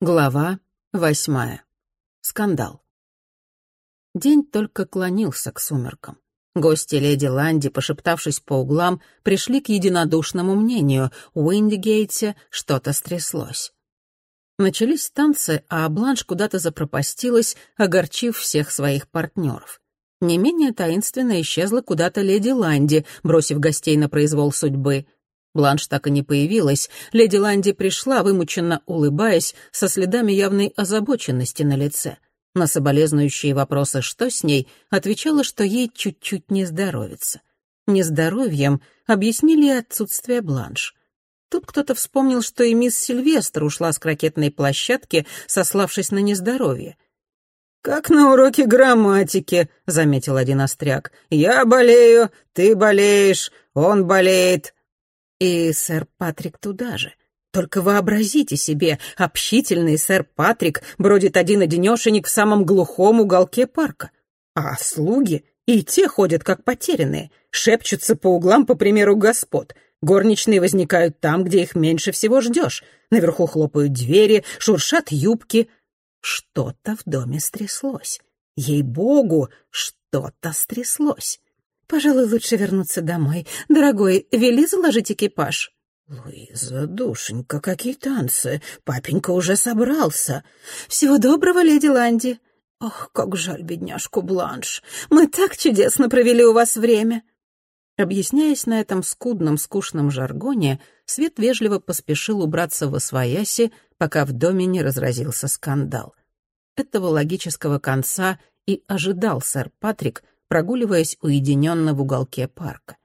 Глава восьмая. Скандал. День только клонился к сумеркам. Гости леди Ланди, пошептавшись по углам, пришли к единодушному мнению — у Уиндигейте что-то стряслось. Начались танцы, а Бланш куда-то запропастилась, огорчив всех своих партнеров. Не менее таинственно исчезла куда-то леди Ланди, бросив гостей на произвол судьбы — Бланш так и не появилась. Леди Ланди пришла, вымученно улыбаясь, со следами явной озабоченности на лице. На соболезнующие вопросы «что с ней?» отвечала, что ей чуть-чуть не здоровится. Нездоровьем объяснили отсутствие Бланш. Тут кто-то вспомнил, что и мисс Сильвестр ушла с крокетной площадки, сославшись на нездоровье. «Как на уроке грамматики», — заметил один остряк. «Я болею, ты болеешь, он болеет, и сэр Патрик туда же. Только вообразите себе, общительный сэр Патрик бродит один-одинешенек в самом глухом уголке парка. А слуги и те ходят как потерянные, шепчутся по углам, по примеру господ. Горничные возникают там, где их меньше всего ждешь. Наверху хлопают двери, шуршат юбки. Что-то в доме стряслось. Ей-богу, что-то стряслось. Пожалуй, лучше вернуться домой. Дорогой, вели заложить экипаж». «Луиза, душенька, какие танцы! Папенька уже собрался!» «Всего доброго, леди Ланди!» «Ох, как жаль бедняжку Бланш! Мы так чудесно провели у вас время!» Объясняясь на этом скудном, скучном жаргоне, Свет вежливо поспешил убраться во свояси, пока в доме не разразился скандал. Этого логического конца и ожидал сэр Патрик, прогуливаясь уединенно в уголке парка.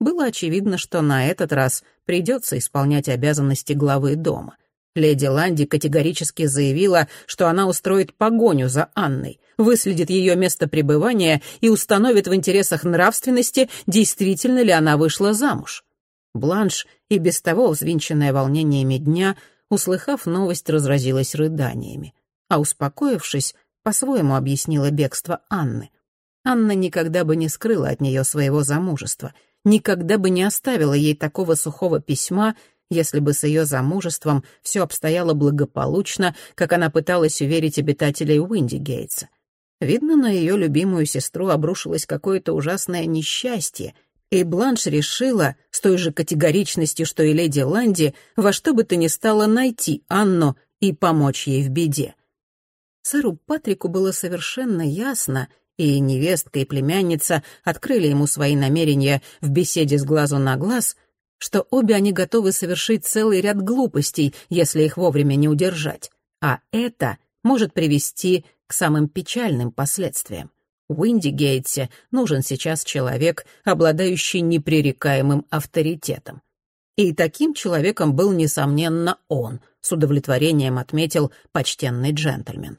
Было очевидно, что на этот раз придется исполнять обязанности главы дома. Леди Ланди категорически заявила, что она устроит погоню за Анной, выследит ее место пребывания и установит в интересах нравственности, действительно ли она вышла замуж. Бланш, и без того взвинченная волнениями дня, услыхав новость, разразилась рыданиями, а успокоившись, по-своему объяснила бегство Анны. Анна никогда бы не скрыла от нее своего замужества, никогда бы не оставила ей такого сухого письма, если бы с ее замужеством все обстояло благополучно, как она пыталась уверить обитателей Уиндигейтса. Видно, на ее любимую сестру обрушилось какое-то ужасное несчастье, и Бланш решила, с той же категоричностью, что и леди Ланди, во что бы то ни стало найти Анну и помочь ей в беде. Сэру Патрику было совершенно ясно, и невестка и племянница открыли ему свои намерения в беседе с глазу на глаз, что обе они готовы совершить целый ряд глупостей, если их вовремя не удержать. А это может привести к самым печальным последствиям. В Уиндигейтсе нужен сейчас человек, обладающий непререкаемым авторитетом. И таким человеком был, несомненно, он, с удовлетворением отметил почтенный джентльмен.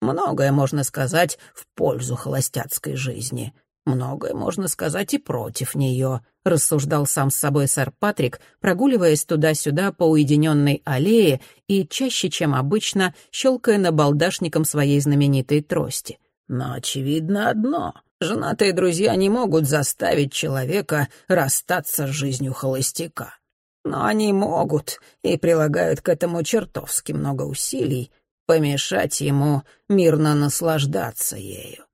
Многое можно сказать в пользу холостяцкой жизни. Многое можно сказать и против нее, рассуждал сам с собой сэр Патрик, прогуливаясь туда-сюда по уединенной аллее и чаще, чем обычно, щелкая набалдашником своей знаменитой трости. Но очевидно одно — женатые друзья не могут заставить человека расстаться с жизнью холостяка. Но они могут и прилагают к этому чертовски много усилий, помешать ему мирно наслаждаться ею.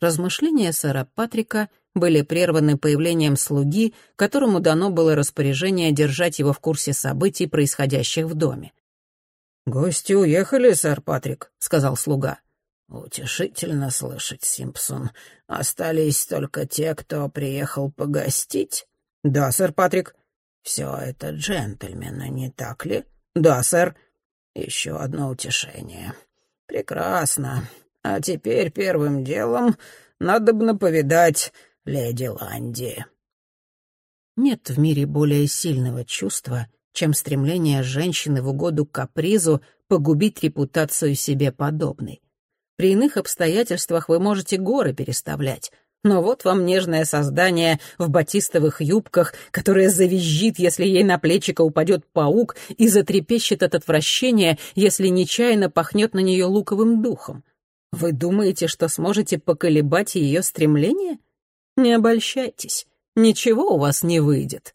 Размышления сэра Патрика были прерваны появлением слуги, которому дано было распоряжение держать его в курсе событий, происходящих в доме. «Гости уехали, сэр Патрик», — сказал слуга. «Утешительно слышать, Симпсон. Остались только те, кто приехал погостить?» «Да, сэр Патрик». «Все это джентльмены, не так ли?» «Да, сэр». Еще одно утешение. Прекрасно. А теперь первым делом надо бы повидать леди Ланди. Нет в мире более сильного чувства, чем стремление женщины в угоду капризу погубить репутацию себе подобной. При иных обстоятельствах вы можете горы переставлять, но вот вам нежное создание в батистовых юбках, которое завизжит, если ей на плечико упадет паук, и затрепещет от отвращения, если нечаянно пахнет на нее луковым духом. Вы думаете, что сможете поколебать ее стремление? Не обольщайтесь, ничего у вас не выйдет.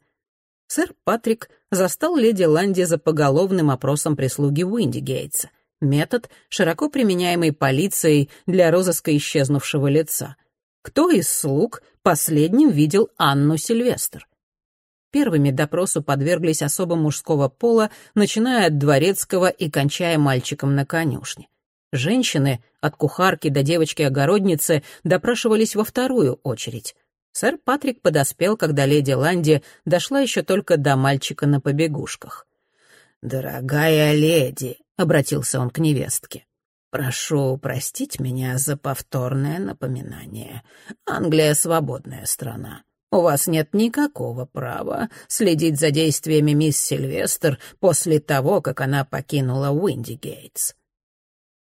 Сэр Патрик застал леди Ланди за поголовным опросом прислуги Уиндигейтса. Метод, широко применяемый полицией для розыска исчезнувшего лица. Кто из слуг последним видел Анну Сильвестр? Первыми допросу подверглись особо мужского пола, начиная от дворецкого и кончая мальчиком на конюшне. Женщины, от кухарки до девочки-огородницы, допрашивались во вторую очередь. Сэр Патрик подоспел, когда леди Ланди дошла еще только до мальчика на побегушках. «Дорогая леди», — обратился он к невестке, — «прошу простить меня за повторное напоминание. Англия — свободная страна. У вас нет никакого права следить за действиями мисс Сильвестр после того, как она покинула Уиндигейтс».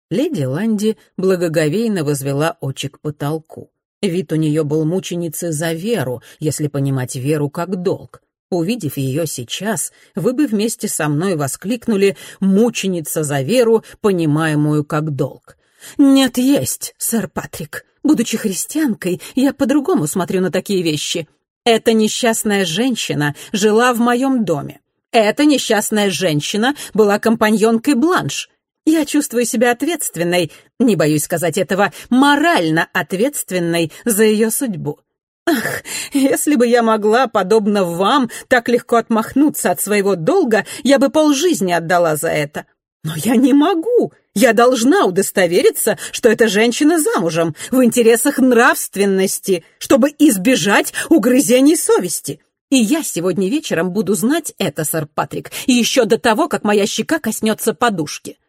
Леди Ланди благоговейно возвела очи к потолку. Вид у нее был мученицы за веру, если понимать веру как долг. Увидев ее сейчас, вы бы вместе со мной воскликнули «мученица за веру, понимаемую как долг». «Нет, есть, сэр Патрик. Будучи христианкой, я по-другому смотрю на такие вещи. Эта несчастная женщина жила в моем доме. Эта несчастная женщина была компаньонкой Бланш. Я чувствую себя ответственной, не боюсь сказать этого, морально ответственной за ее судьбу. Ах, если бы я могла, подобно вам, так легко отмахнуться от своего долга, я бы полжизни отдала за это. Но я не могу. Я должна удостовериться, что эта женщина замужем, в интересах нравственности, чтобы избежать угрызений совести. И я сегодня вечером буду знать это, сэр Патрик, и еще до того, как моя щека коснется подушки.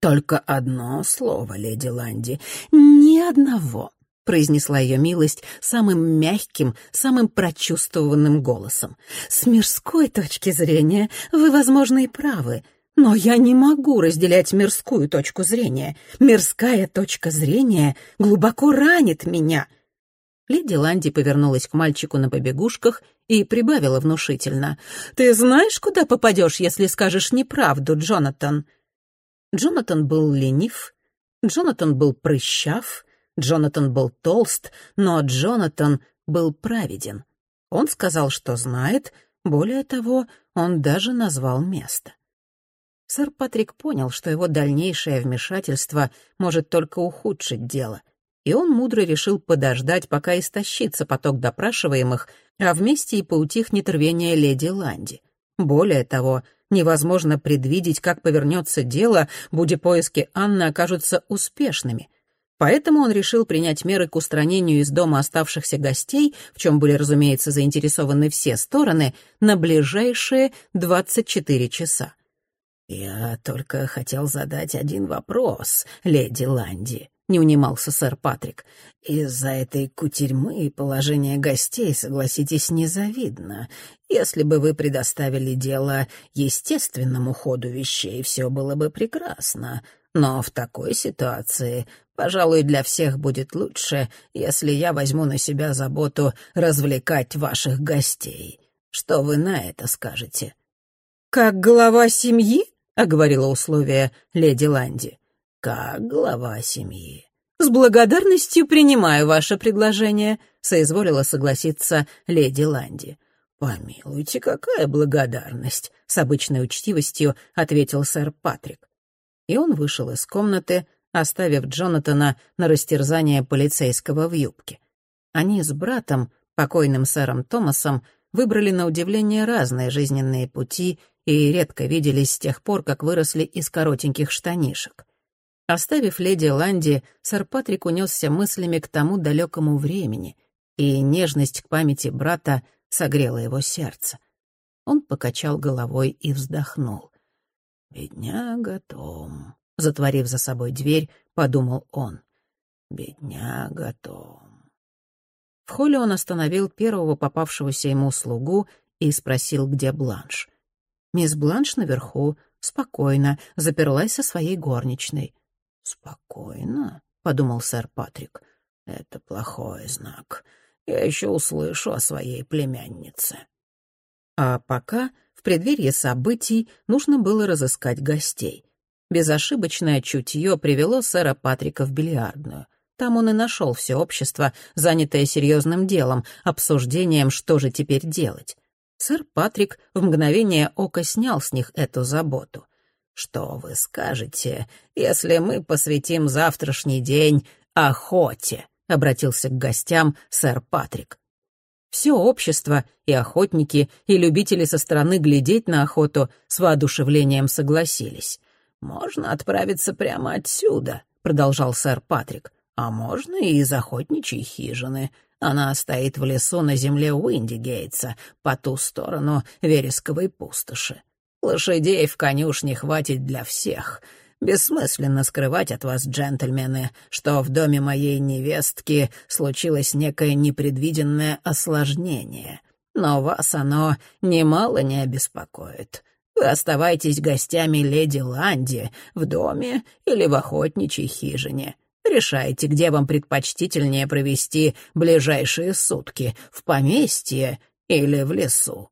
«Только одно слово, леди Ланди. Ни одного», — произнесла ее милость самым мягким, самым прочувствованным голосом. «С мирской точки зрения вы, возможно, и правы, но я не могу разделять мирскую точку зрения. Мирская точка зрения глубоко ранит меня». Леди Ланди повернулась к мальчику на побегушках и прибавила внушительно. «Ты знаешь, куда попадешь, если скажешь неправду, Джонатан?» Джонатан был ленив, Джонатан был прыщав, Джонатан был толст, но Джонатан был праведен. Он сказал, что знает, более того, он даже назвал место. Сэр Патрик понял, что его дальнейшее вмешательство может только ухудшить дело, и он мудро решил подождать, пока истощится поток допрашиваемых, а вместе и поутихнет рвение леди Ланди. Более того, невозможно предвидеть, как повернется дело, будь поиски Анны окажутся успешными. Поэтому он решил принять меры к устранению из дома оставшихся гостей, в чем были, разумеется, заинтересованы все стороны, на ближайшие 24 часа. «Я только хотел задать один вопрос, леди Ланди», — не унимался сэр Патрик. «Из-за этой кутерьмы положение гостей, согласитесь, незавидно. Если бы вы предоставили дело естественному ходу вещей, все было бы прекрасно. Но в такой ситуации, пожалуй, для всех будет лучше, если я возьму на себя заботу развлекать ваших гостей. Что вы на это скажете?» «Как глава семьи?» — оговорила условие леди Ланди как глава семьи. «С благодарностью принимаю ваше предложение», — соизволила согласиться леди Ланди. «Помилуйте, какая благодарность!» — с обычной учтивостью ответил сэр Патрик. И он вышел из комнаты, оставив Джонатана на растерзание полицейского в юбке. Они с братом, покойным сэром Томасом, выбрали на удивление разные жизненные пути и редко виделись с тех пор, как выросли из коротеньких штанишек. Оставив леди Ланди, сэр Патрик унесся мыслями к тому далекому времени, и нежность к памяти брата согрела его сердце. Он покачал головой и вздохнул. «Бедняга Том», — затворив за собой дверь, подумал он. «Бедняга Том». В холле он остановил первого попавшегося ему слугу и спросил, где Бланш. Мисс Бланш наверху, спокойно, заперлась со своей горничной. «Спокойно», — подумал сэр Патрик. «Это плохой знак. Я еще услышу о своей племяннице». А пока, в преддверии событий, нужно было разыскать гостей. Безошибочное чутье привело сэра Патрика в бильярдную. Там он и нашел все общество, занятое серьезным делом, обсуждением, что же теперь делать. Сэр Патрик в мгновение ока снял с них эту заботу. «Что вы скажете, если мы посвятим завтрашний день охоте?» — обратился к гостям сэр Патрик. Все общество, и охотники, и любители со стороны глядеть на охоту с воодушевлением согласились. «Можно отправиться прямо отсюда», — продолжал сэр Патрик. «А можно и из охотничьей хижины. Она стоит в лесу на земле Уиндигейтса, по ту сторону вересковой пустоши. Лошадей в конюшне хватит для всех. Бессмысленно скрывать от вас, джентльмены, что в доме моей невестки случилось некое непредвиденное осложнение. Но вас оно немало не обеспокоит. Вы оставайтесь гостями леди Ланди в доме или в охотничьей хижине. Решайте, где вам предпочтительнее провести ближайшие сутки — в поместье или в лесу.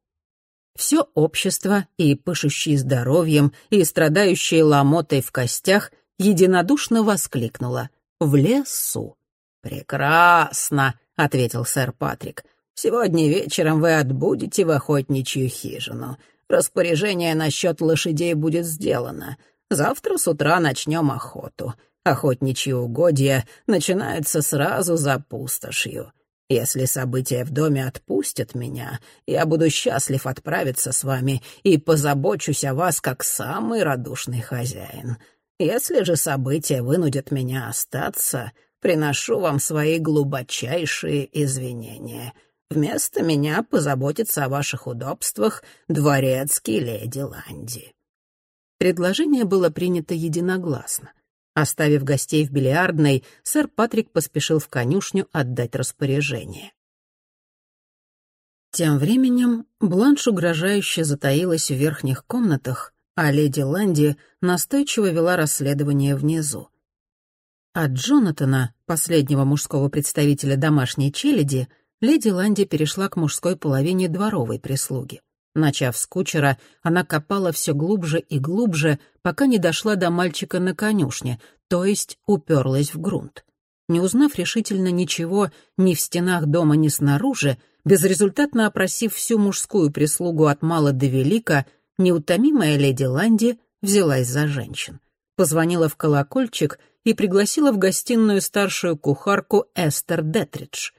Все общество, и пышущие здоровьем, и страдающие ломотой в костях, единодушно воскликнуло «В лесу!» «Прекрасно!» — ответил сэр Патрик. «Сегодня вечером вы отбудете в охотничью хижину. Распоряжение насчет лошадей будет сделано. Завтра с утра начнем охоту. Охотничьи угодья начинаются сразу за пустошью. Если события в доме отпустят меня, я буду счастлив отправиться с вами и позабочусь о вас как самый радушный хозяин. Если же события вынудят меня остаться, приношу вам свои глубочайшие извинения. Вместо меня позаботится о ваших удобствах дворецкий леди Ланди». Предложение было принято единогласно. Оставив гостей в бильярдной, сэр Патрик поспешил в конюшню отдать распоряжение. Тем временем Бланш угрожающе затаилась в верхних комнатах, а леди Ланди настойчиво вела расследование внизу. От Джонатана, последнего мужского представителя домашней челяди, леди Ланди перешла к мужской половине дворовой прислуги. Начав с кучера, она копала все глубже и глубже, пока не дошла до мальчика на конюшне, то есть уперлась в грунт. Не узнав решительно ничего ни в стенах дома, ни снаружи, безрезультатно опросив всю мужскую прислугу от мала до велика, неутомимая леди Ланди взялась за женщин. Позвонила в колокольчик и пригласила в гостиную старшую кухарку Эстер Детридж.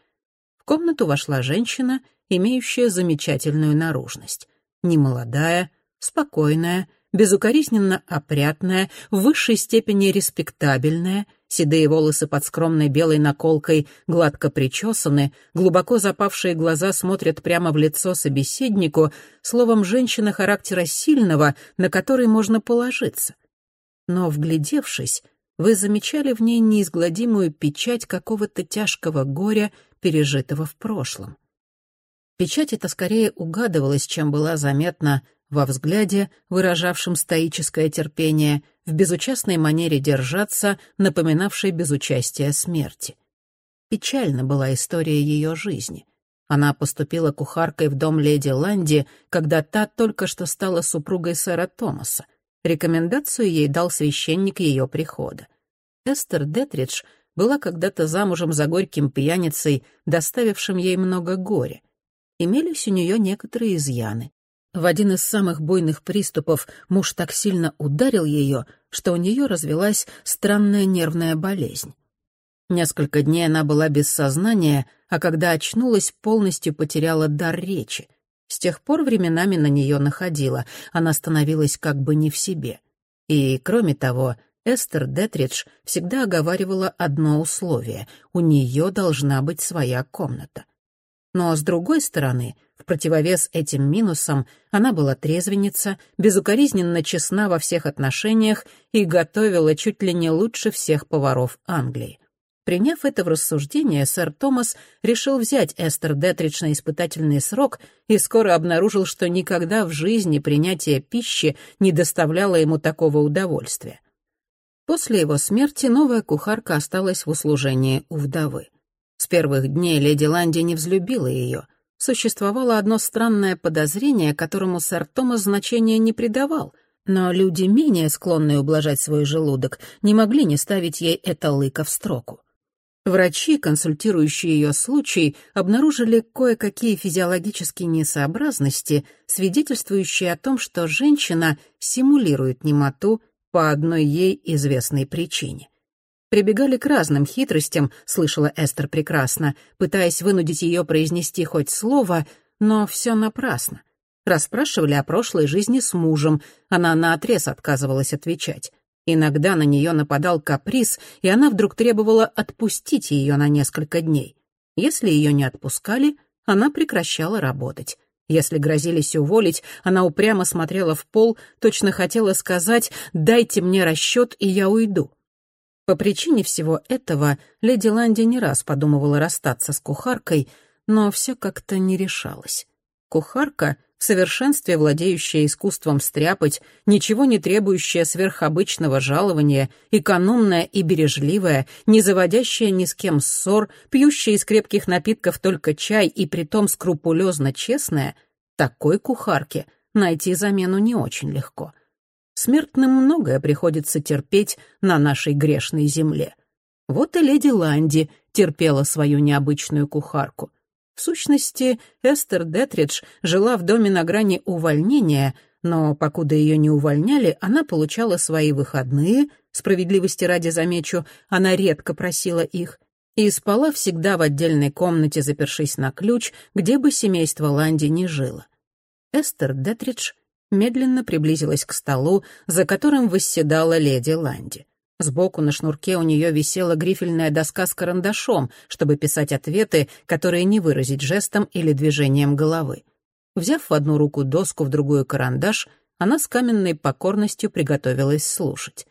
В комнату вошла женщина — имеющая замечательную наружность. Немолодая, спокойная, безукоризненно опрятная, в высшей степени респектабельная, седые волосы под скромной белой наколкой гладко причесаны, глубоко запавшие глаза смотрят прямо в лицо собеседнику, словом, женщина характера сильного, на который можно положиться. Но, вглядевшись, вы замечали в ней неизгладимую печать какого-то тяжкого горя, пережитого в прошлом. Печать эта скорее угадывалась, чем была заметна во взгляде, выражавшем стоическое терпение, в безучастной манере держаться, напоминавшей безучастие смерти. Печальна была история ее жизни. Она поступила кухаркой в дом леди Ланди, когда та только что стала супругой сэра Томаса. Рекомендацию ей дал священник ее прихода. Эстер Детридж была когда-то замужем за горьким пьяницей, доставившим ей много горя имелись у нее некоторые изъяны. В один из самых буйных приступов муж так сильно ударил ее, что у нее развелась странная нервная болезнь. Несколько дней она была без сознания, а когда очнулась, полностью потеряла дар речи. С тех пор временами на нее находила, она становилась как бы не в себе. И, кроме того, Эстер Детридж всегда оговаривала одно условие — у нее должна быть своя комната — но, с другой стороны, в противовес этим минусам, она была трезвенница, безукоризненно честна во всех отношениях и готовила чуть ли не лучше всех поваров Англии. Приняв это в рассуждение, сэр Томас решил взять Эстер Детридж на испытательный срок и скоро обнаружил, что никогда в жизни принятие пищи не доставляло ему такого удовольствия. После его смерти новая кухарка осталась в услужении у вдовы. С первых дней леди Ланди не взлюбила ее. Существовало одно странное подозрение, которому сэр Томас значения не придавал, но люди, менее склонные ублажать свой желудок, не могли не ставить ей это лыко в строку. Врачи, консультирующие ее случай, обнаружили кое-какие физиологические несообразности, свидетельствующие о том, что женщина симулирует немоту по одной ей известной причине. Прибегали к разным хитростям, слышала Эстер прекрасно, пытаясь вынудить ее произнести хоть слово, но все напрасно. Расспрашивали о прошлой жизни с мужем, она наотрез отказывалась отвечать. Иногда на нее нападал каприз, и она вдруг требовала отпустить ее на несколько дней. Если ее не отпускали, она прекращала работать. Если грозились уволить, она упрямо смотрела в пол, точно хотела сказать «дайте мне расчет, и я уйду». По причине всего этого леди Ланди не раз подумывала расстаться с кухаркой, но все как-то не решалось. Кухарка в совершенстве владеющая искусством стряпать, ничего не требующая сверхобычного жалования, экономная и бережливая, не заводящая ни с кем ссор, пьющая из крепких напитков только чай и притом скрупулезно честная, такой кухарке найти замену не очень легко. Смертным многое приходится терпеть на нашей грешной земле. Вот и леди Ланди терпела свою необычную кухарку. В сущности, Эстер Детридж жила в доме на грани увольнения, но, покуда ее не увольняли, она получала свои выходные, справедливости ради замечу, она редко просила их, и спала всегда в отдельной комнате, запершись на ключ, где бы семейство Ланди не жило. Эстер Детридж медленно приблизилась к столу, за которым восседала леди Ланди. Сбоку на шнурке у нее висела грифельная доска с карандашом, чтобы писать ответы, которые не выразить жестом или движением головы. Взяв в одну руку доску, в другую карандаш, она с каменной покорностью приготовилась слушать.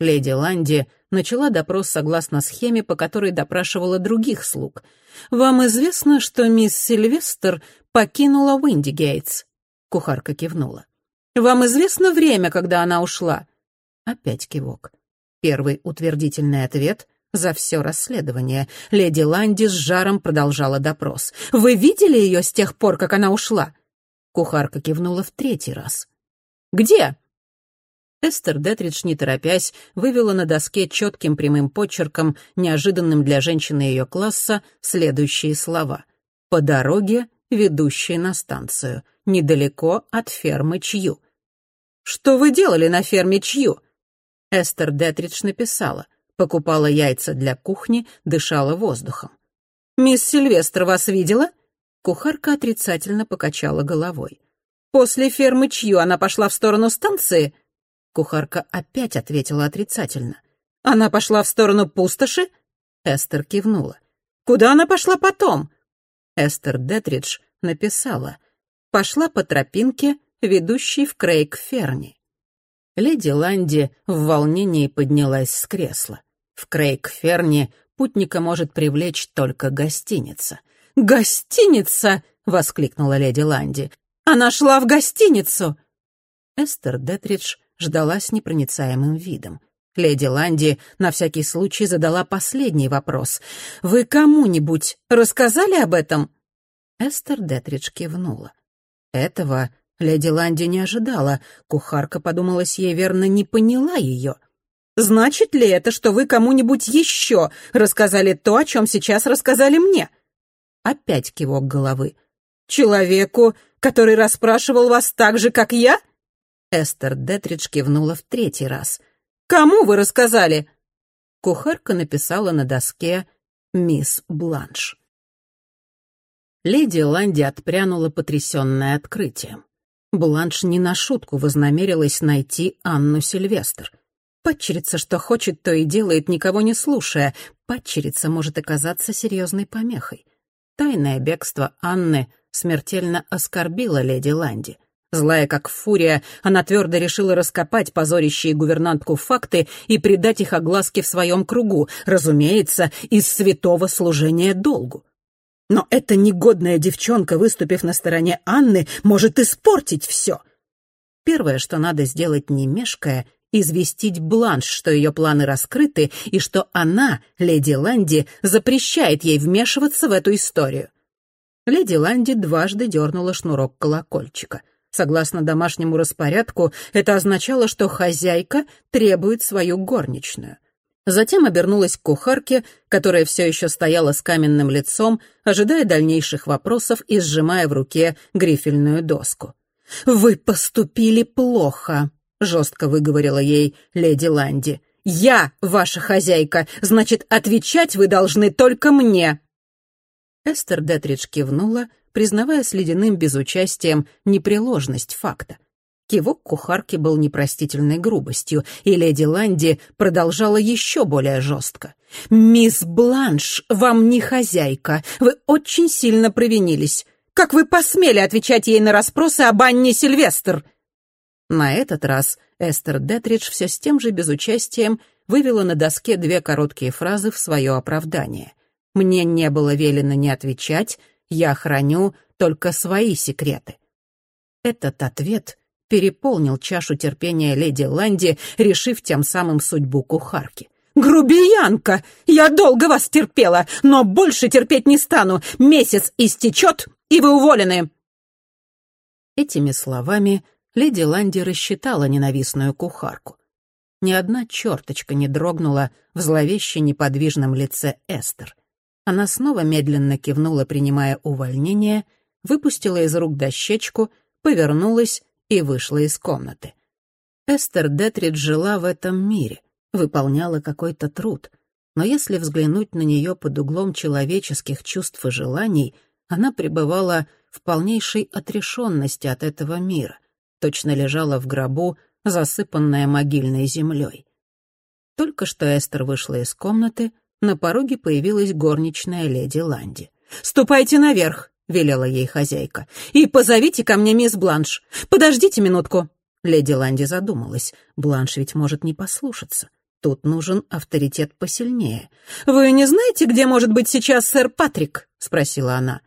Леди Ланди начала допрос согласно схеме, по которой допрашивала других слуг. «Вам известно, что мисс Сильвестр покинула Уиндигейтс?» Кухарка кивнула. «Вам известно время, когда она ушла?» Опять кивок. Первый утвердительный ответ за все расследование. Леди Ланди с жаром продолжала допрос. «Вы видели ее с тех пор, как она ушла?» Кухарка кивнула в третий раз. «Где?» Эстер Детридж, не торопясь, вывела на доске четким прямым почерком, неожиданным для женщины ее класса, следующие слова. «По дороге, ведущей на станцию, недалеко от фермы Чью». «Что вы делали на ферме Чью?» Эстер Детридж написала. Покупала яйца для кухни, дышала воздухом. «Мисс Сильвестр вас видела?» Кухарка отрицательно покачала головой. «После фермы чью она пошла в сторону станции?» Кухарка опять ответила отрицательно. «Она пошла в сторону пустоши?» Эстер кивнула. «Куда она пошла потом?» Эстер Детридж написала. «Пошла по тропинке, ведущей в Крейг-Ферни». Леди Ланди в волнении поднялась с кресла. В Крейг-Ферне путника может привлечь только гостиница. «Гостиница!» — воскликнула леди Ланди. «Она шла в гостиницу!» Эстер Детридж ждала с непроницаемым видом. Леди Ланди на всякий случай задала последний вопрос. «Вы кому-нибудь рассказали об этом?» Эстер Детридж кивнула. Этого Леди Ланди не ожидала. Кухарка, подумалась ей, верно, не поняла ее. «Значит ли это, что вы кому-нибудь еще рассказали то, о чем сейчас рассказали мне?» Опять кивок головы. «Человеку, который расспрашивал вас так же, как я?» Эстер Детридж кивнула в третий раз. «Кому вы рассказали?» Кухарка написала на доске «Мисс Бланш». Леди Ланди отпрянула, потрясённая открытием. Бланш не на шутку вознамерилась найти Анну Сильвестр. Падчерица, что хочет, то и делает, никого не слушая. Падчерица может оказаться серьезной помехой. Тайное бегство Анны смертельно оскорбило леди Ланди. Злая как фурия, она твердо решила раскопать позорящие гувернантку факты и придать их огласке в своем кругу, разумеется, из святого служения долгу. Но эта негодная девчонка, выступив на стороне Анны, может испортить все. Первое, что надо сделать, не мешкая, известить Бланш, что ее планы раскрыты и что она, леди Ланди, запрещает ей вмешиваться в эту историю. Леди Ланди дважды дернула шнурок колокольчика. Согласно домашнему распорядку, это означало, что хозяйка требует свою горничную. Затем обернулась к кухарке, которая все еще стояла с каменным лицом, ожидая дальнейших вопросов и сжимая в руке грифельную доску. «Вы поступили плохо», — жестко выговорила ей леди Ланди. «Я ваша хозяйка, значит, отвечать вы должны только мне». Эстер Детридж кивнула, признавая с ледяным безучастием непреложность факта. Кивок кухарки был непростительной грубостью, и леди Ланди продолжала еще более жестко. «Мисс Бланш, вам не хозяйка. Вы очень сильно провинились. Как вы посмели отвечать ей на расспросы об Анне Сильвестр?» На этот раз Эстер Детридж все с тем же безучастием вывела на доске две короткие фразы в свое оправдание. «Мне не было велено не отвечать, я храню только свои секреты». Этот ответ переполнил чашу терпения леди Ланди, решив тем самым судьбу кухарки. «Грубиянка! Я долго вас терпела, но больше терпеть не стану. Месяц истечет, и вы уволены!» Этими словами леди Ланди рассчитала ненавистную кухарку. Ни одна черточка не дрогнула в зловеще неподвижном лице Эстер. Она снова медленно кивнула, принимая увольнение, выпустила из рук дощечку, повернулась и вышла из комнаты. Эстер Детрид жила в этом мире, выполняла какой-то труд, но если взглянуть на нее под углом человеческих чувств и желаний — она пребывала в полнейшей отрешенности от этого мира, точно лежала в гробу, засыпанная могильной землей. Только что Эстер вышла из комнаты, на пороге появилась горничная леди Ланди. «Ступайте наверх!» — велела ей хозяйка. «И позовите ко мне мисс Бланш. Подождите минутку!» Леди Ланди задумалась. Бланш ведь может не послушаться. Тут нужен авторитет посильнее. «Вы не знаете, где может быть сейчас сэр Патрик?» — спросила она.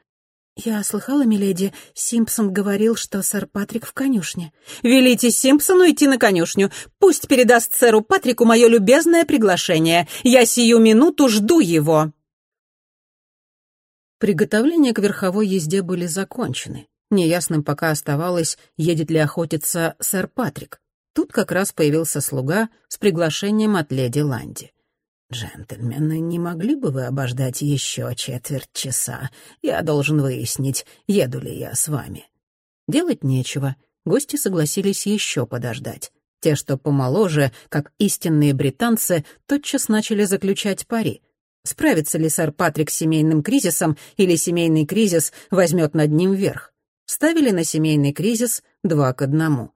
«Я слыхала, миледи, Симпсон говорил, что сэр Патрик в конюшне». «Велите Симпсону идти на конюшню. Пусть передаст сэру Патрику мое любезное приглашение. Я сию минуту жду его». Приготовления к верховой езде были закончены. Неясным пока оставалось, едет ли охотиться сэр Патрик. Тут как раз появился слуга с приглашением от леди Ланди. «Джентльмены, не могли бы вы обождать еще четверть часа? Я должен выяснить, еду ли я с вами». Делать нечего. Гости согласились еще подождать. Те, что помоложе, как истинные британцы, тотчас начали заключать пари. Справится ли сэр Патрик с семейным кризисом, или семейный кризис возьмет над ним верх? Ставили на семейный кризис два к одному.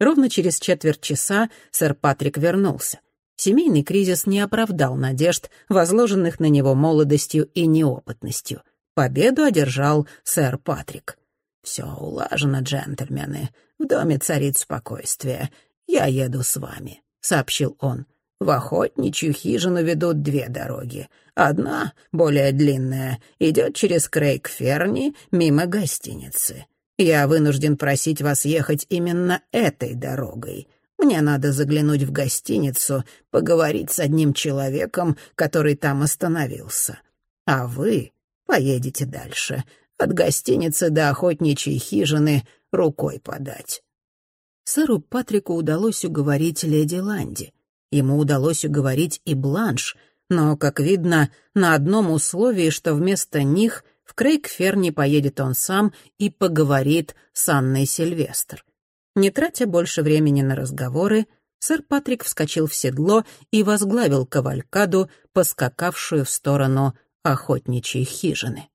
Ровно через четверть часа сэр Патрик вернулся. Семейный кризис не оправдал надежд, возложенных на него молодостью и неопытностью. Победу одержал сэр Патрик. «Все улажено, джентльмены. В доме царит спокойствие. Я еду с вами», — сообщил он. «В охотничью хижину ведут две дороги. Одна, более длинная, идет через Крейг-Ферни мимо гостиницы. Я вынужден просить вас ехать именно этой дорогой. Мне надо заглянуть в гостиницу, поговорить с одним человеком, который там остановился. А вы поедете дальше. От гостиницы до охотничьей хижины рукой подать». Сэру Патрику удалось уговорить леди Ланди. Ему удалось уговорить и Бланш, но, как видно, на одном условии, что вместо них в Крейгферни поедет он сам и поговорит с Анной Сильвестр. Не тратя больше времени на разговоры, сэр Патрик вскочил в седло и возглавил кавалькаду, поскакавшую в сторону охотничьей хижины.